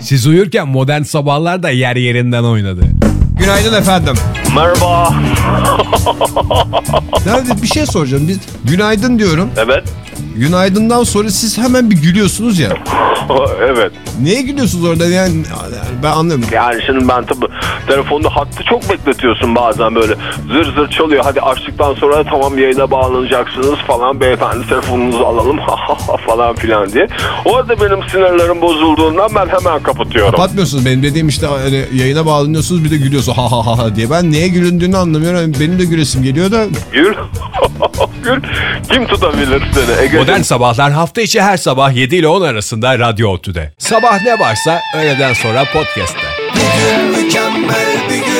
Siz uyurken modern sabahlar da yer yerinden oynadı. Günaydın efendim. Merhaba. Nerede bir şey soracağım. Biz günaydın diyorum. Evet. Günaydın'dan sonra siz hemen bir gülüyorsunuz ya. evet. Neye gülüyorsunuz orada yani ben anlamıyorum. Yani şimdi ben tabii telefonda hattı çok bekletiyorsun bazen böyle zır zır çalıyor. Hadi açtıktan sonra tamam yayına bağlanacaksınız falan beyefendi telefonunuzu alalım falan filan diye. Orada benim sinirlerim bozulduğundan ben hemen kapatıyorum. Kapatmıyorsunuz benim dediğim işte hani yayına bağlanıyorsunuz bir de gülüyorsunuz ha ha ha ha diye. Ben neye gülündüğünü anlamıyorum. Benim de gülesim geliyor da Gül. Gül. Kim tutabilir seni? Modern sabahlar hafta içi her sabah 7 ile 10 arasında Radyo Otü'de. Sabah ne varsa öğleden sonra podcast'te. Bugün mükemmel bir gün.